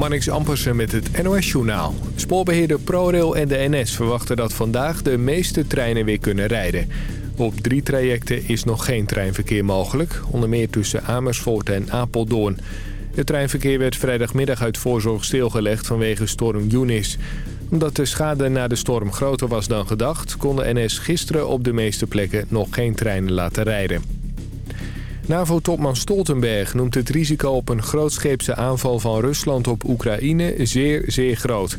Marnix Ampersen met het NOS-journaal. Spoorbeheerder ProRail en de NS verwachten dat vandaag de meeste treinen weer kunnen rijden. Op drie trajecten is nog geen treinverkeer mogelijk, onder meer tussen Amersfoort en Apeldoorn. Het treinverkeer werd vrijdagmiddag uit voorzorg stilgelegd vanwege storm Eunice. Omdat de schade na de storm groter was dan gedacht... kon de NS gisteren op de meeste plekken nog geen treinen laten rijden. NAVO-topman Stoltenberg noemt het risico op een grootscheepse aanval van Rusland op Oekraïne zeer, zeer groot.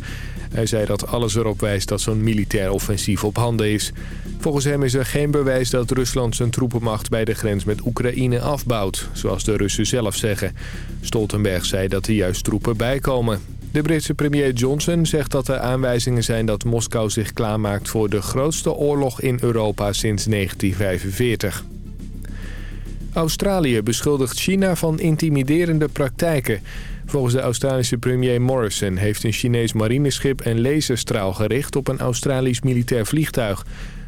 Hij zei dat alles erop wijst dat zo'n militair offensief op handen is. Volgens hem is er geen bewijs dat Rusland zijn troepenmacht bij de grens met Oekraïne afbouwt, zoals de Russen zelf zeggen. Stoltenberg zei dat er juist troepen bijkomen. De Britse premier Johnson zegt dat er aanwijzingen zijn dat Moskou zich klaarmaakt voor de grootste oorlog in Europa sinds 1945. Australië beschuldigt China van intimiderende praktijken. Volgens de Australische premier Morrison heeft een Chinees marineschip een laserstraal gericht op een Australisch militair vliegtuig.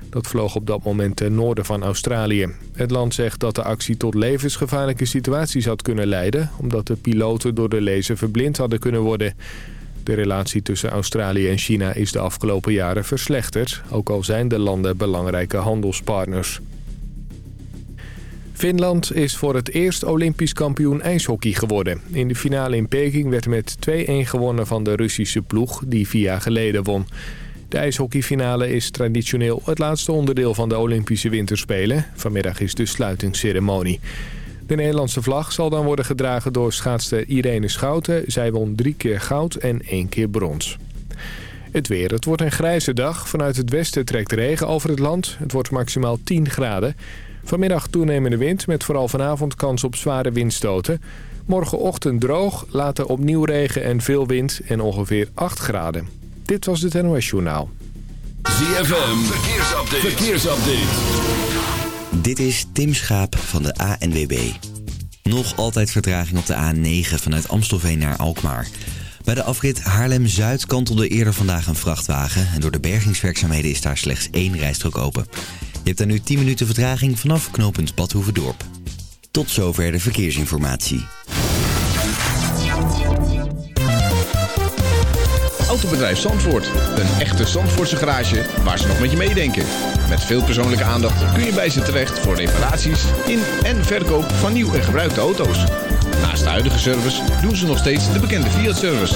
Dat vloog op dat moment ten noorden van Australië. Het land zegt dat de actie tot levensgevaarlijke situaties had kunnen leiden... omdat de piloten door de laser verblind hadden kunnen worden. De relatie tussen Australië en China is de afgelopen jaren verslechterd... ook al zijn de landen belangrijke handelspartners. Finland is voor het eerst Olympisch kampioen ijshockey geworden. In de finale in Peking werd met 2-1 gewonnen van de Russische ploeg die vier jaar geleden won. De ijshockeyfinale is traditioneel het laatste onderdeel van de Olympische Winterspelen. Vanmiddag is de sluitingsceremonie. De Nederlandse vlag zal dan worden gedragen door schaatster Irene Schouten. Zij won drie keer goud en één keer brons. Het weer. Het wordt een grijze dag. Vanuit het westen trekt regen over het land. Het wordt maximaal 10 graden. Vanmiddag toenemende wind met vooral vanavond kans op zware windstoten. Morgenochtend droog, later opnieuw regen en veel wind en ongeveer 8 graden. Dit was het NOS Journaal. ZFM, verkeersupdate. verkeersupdate. Dit is Tim Schaap van de ANWB. Nog altijd vertraging op de A9 vanuit Amstelveen naar Alkmaar. Bij de afrit Haarlem-Zuid kantelde eerder vandaag een vrachtwagen... en door de bergingswerkzaamheden is daar slechts één rijstrook open. Je hebt daar nu 10 minuten vertraging vanaf knooppunt Badhoevedorp. Tot zover de verkeersinformatie. Autobedrijf Zandvoort. Een echte Zandvoortse garage waar ze nog met je meedenken. Met veel persoonlijke aandacht kun je bij ze terecht voor reparaties in en verkoop van nieuw en gebruikte auto's. Naast de huidige service doen ze nog steeds de bekende Fiat-service.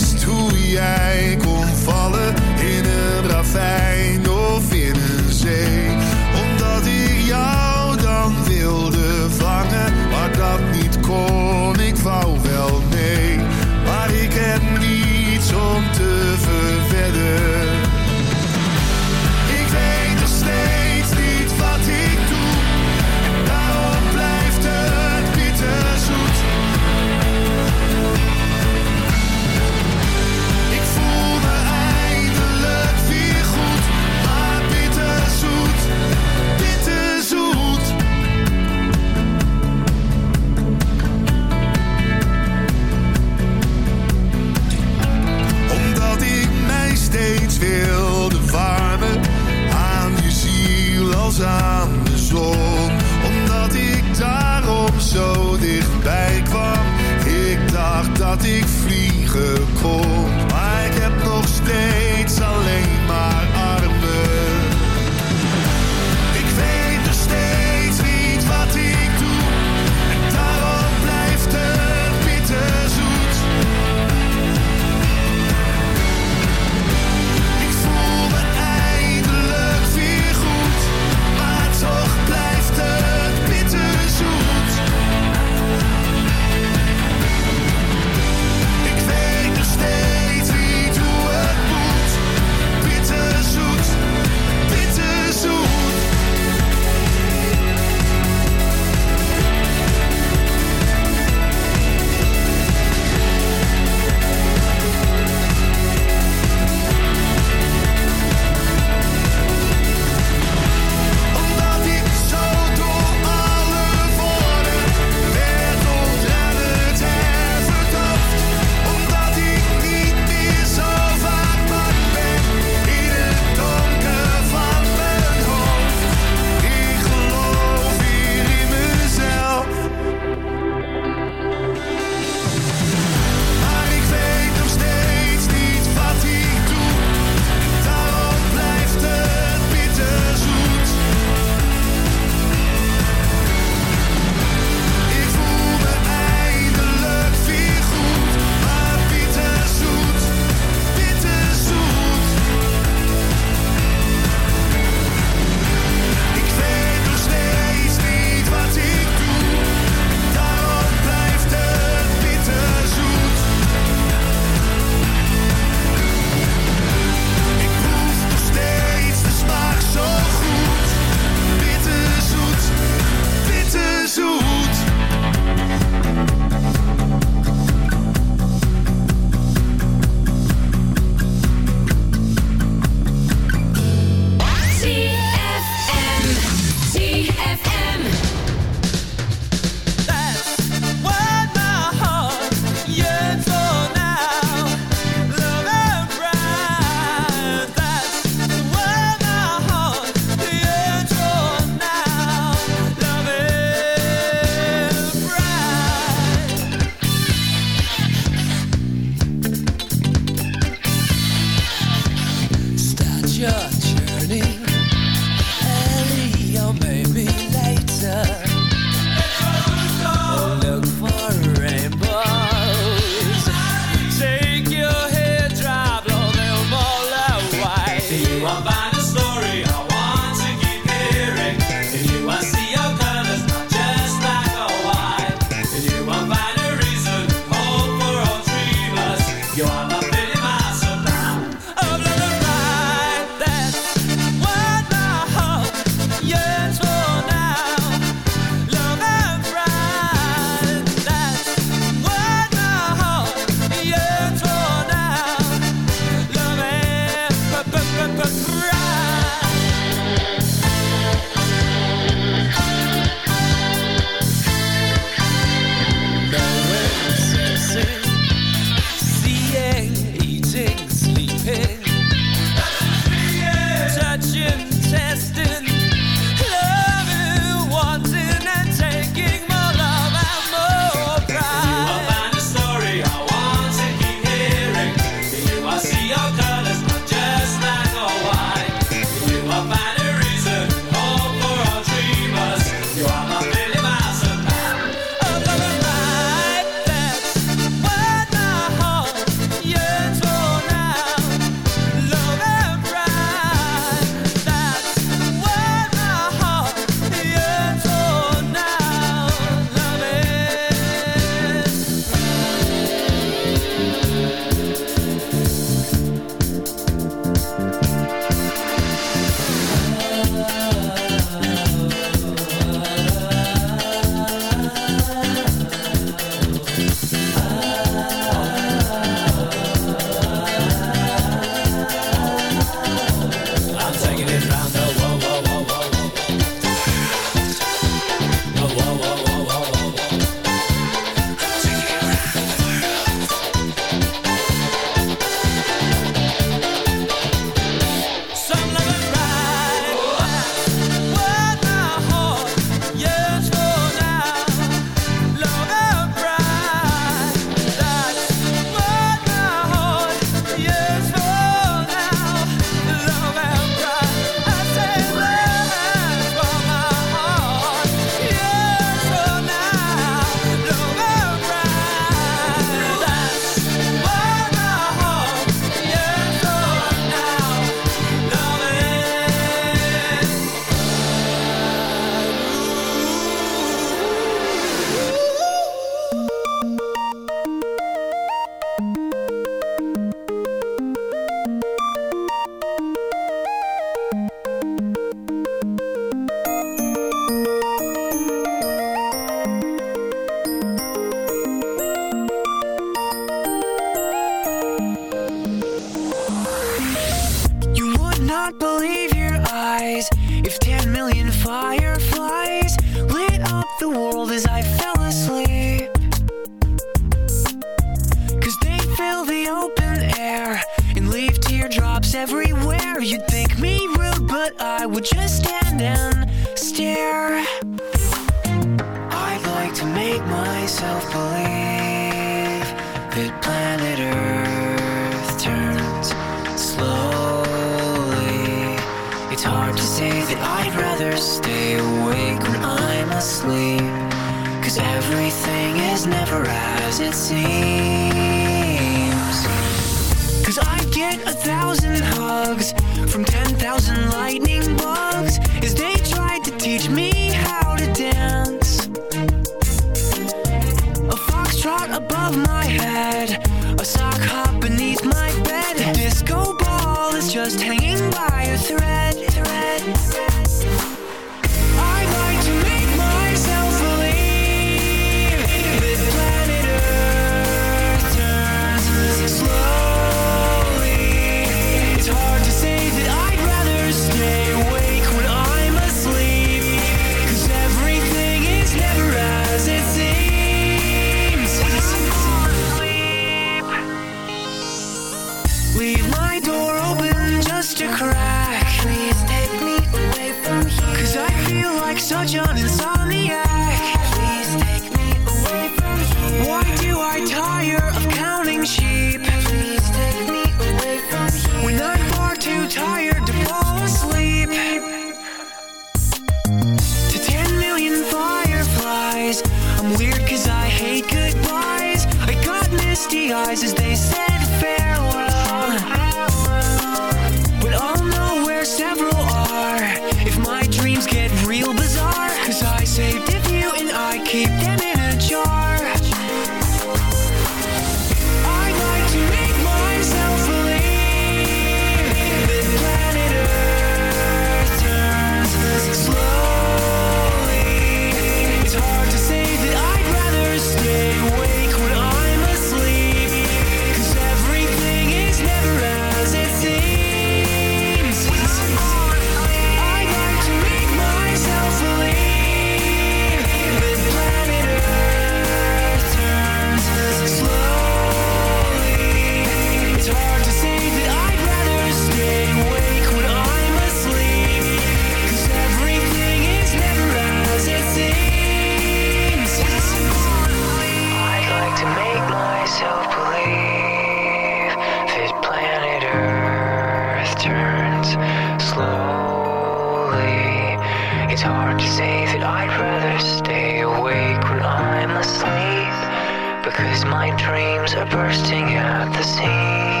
my dreams are bursting at the seams.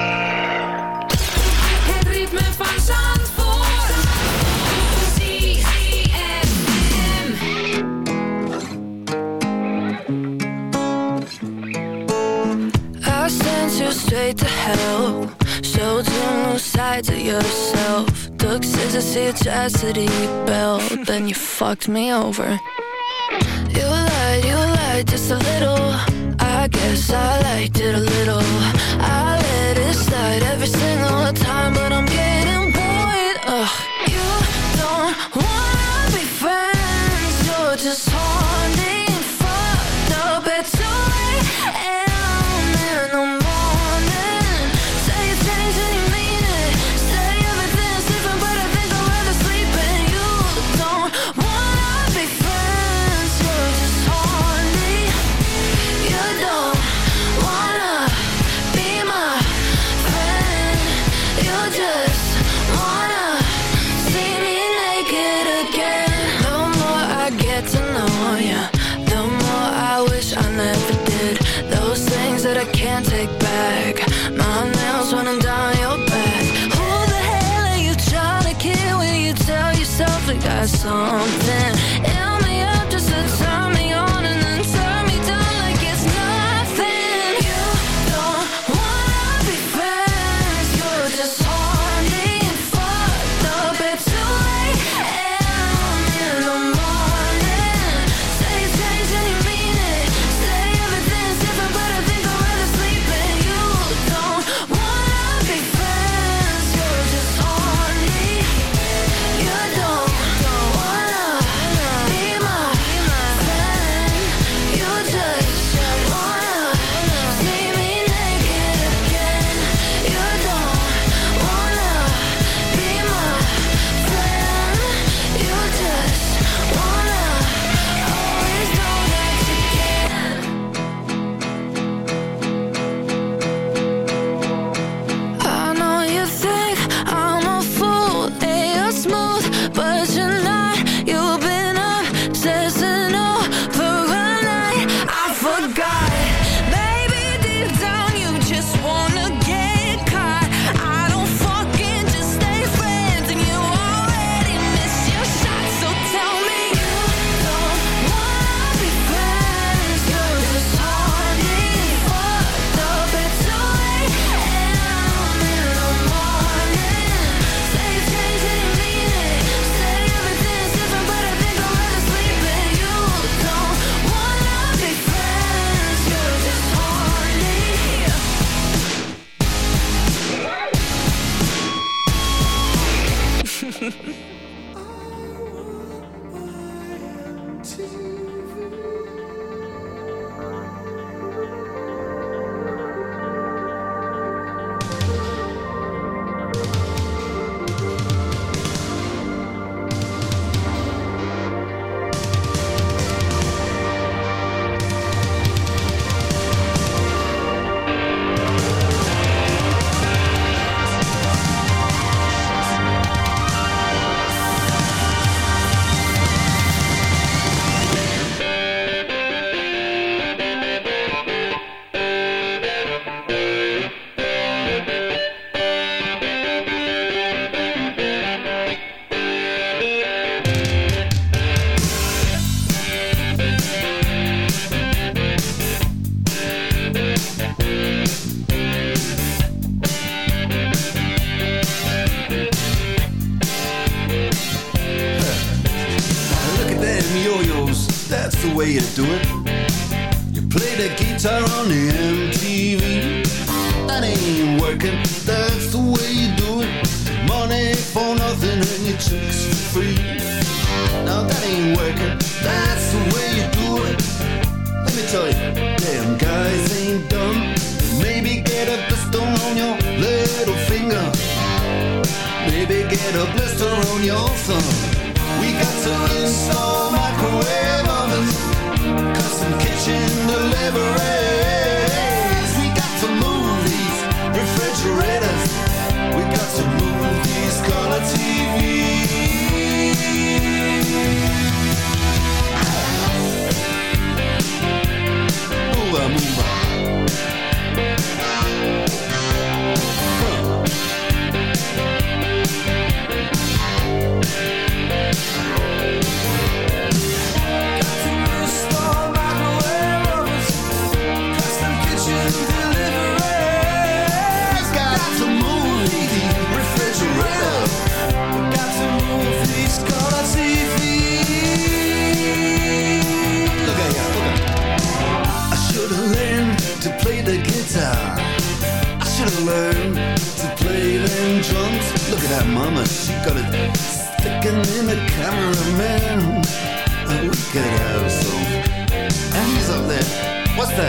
I sent you straight to hell. Showed you new sides of yourself. Took scissors to your chastity belt. Then you fucked me over. You lied, you lied just a little guess I liked it a little I let it slide every single time But I'm getting bored Ugh. You don't something.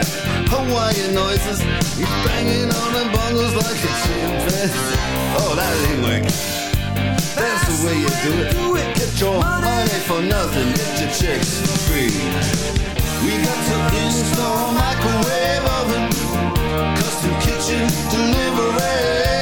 that Hawaiian noises. He's banging on the bongos like a chimpanzee. Oh, that ain't working That's, the way you do it. do Get your money. money for nothing. Get your chicks free. We got to install microwave oven. Custom kitchen delivery.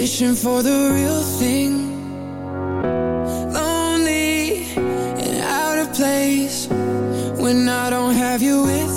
Wishing for the real thing. Lonely and out of place. When I don't have you with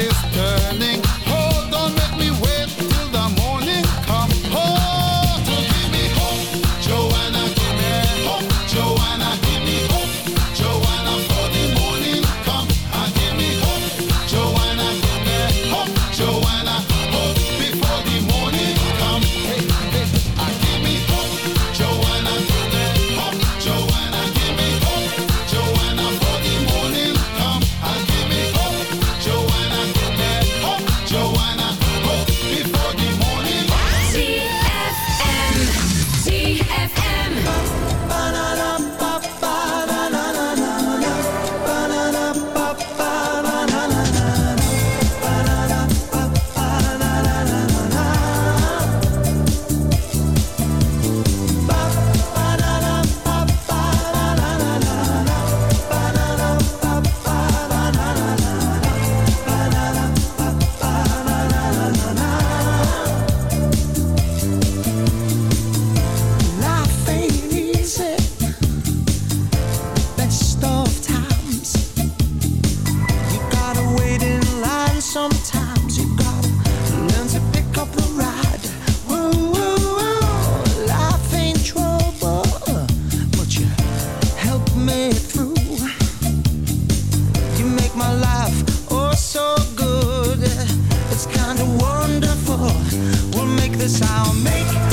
sister. We'll make the sound make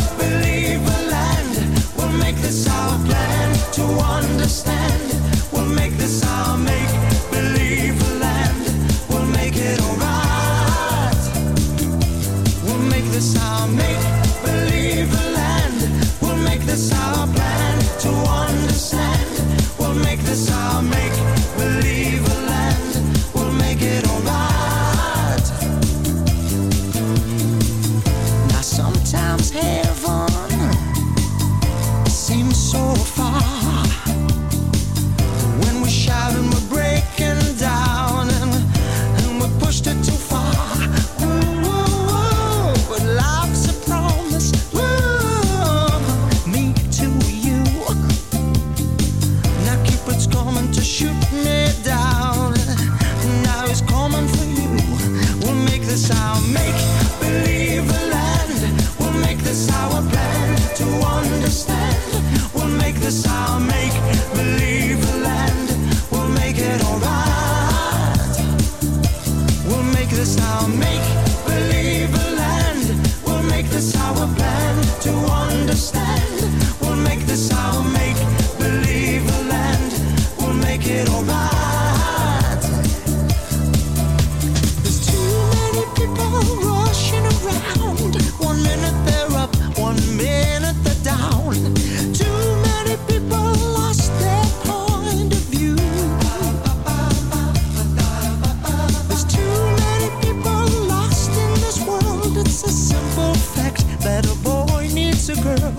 girl.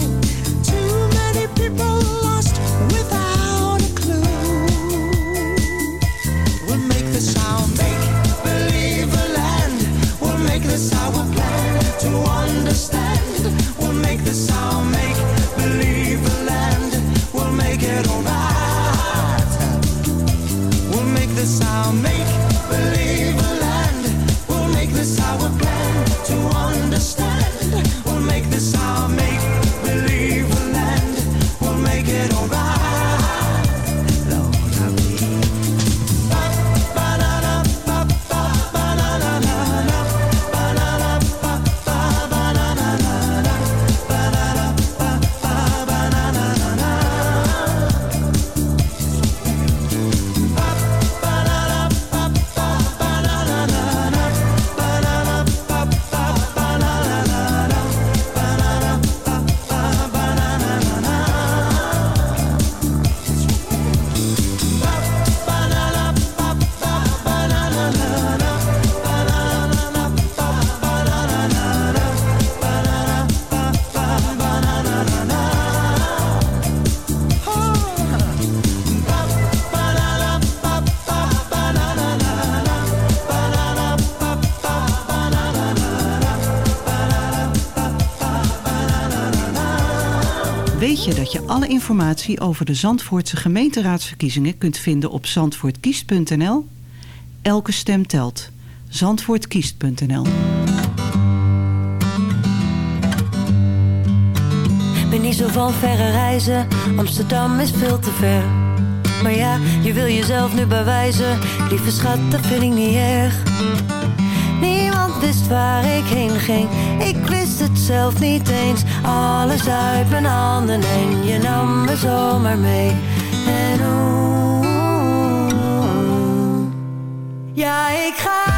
Too many people lost without. Dat je alle informatie over de Zandvoortse gemeenteraadsverkiezingen kunt vinden op zandvoortkiest.nl? Elke stem telt. Zandvoortkiest.nl Ben niet zo van verre reizen, Amsterdam is veel te ver. Maar ja, je wil jezelf nu bewijzen, lieve schat, dat vind ik niet erg. Wist waar ik heen ging, ik wist het zelf niet eens. Alles uit mijn handen en je nam me zomaar mee. En oeh, ja, ik ga.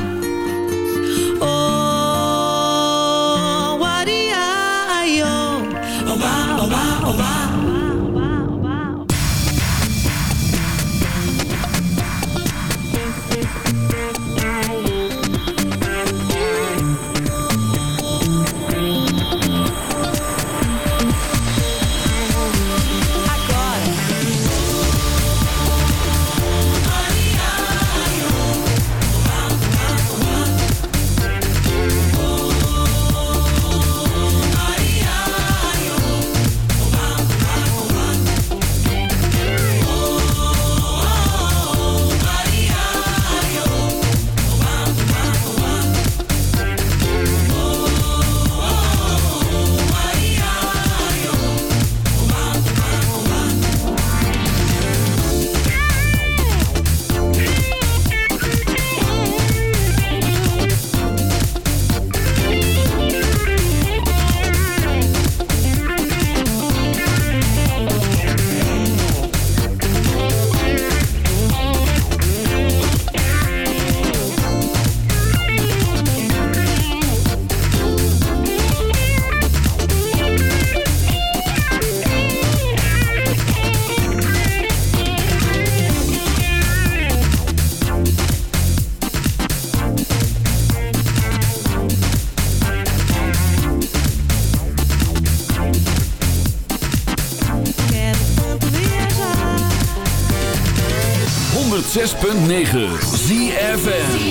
ZFM.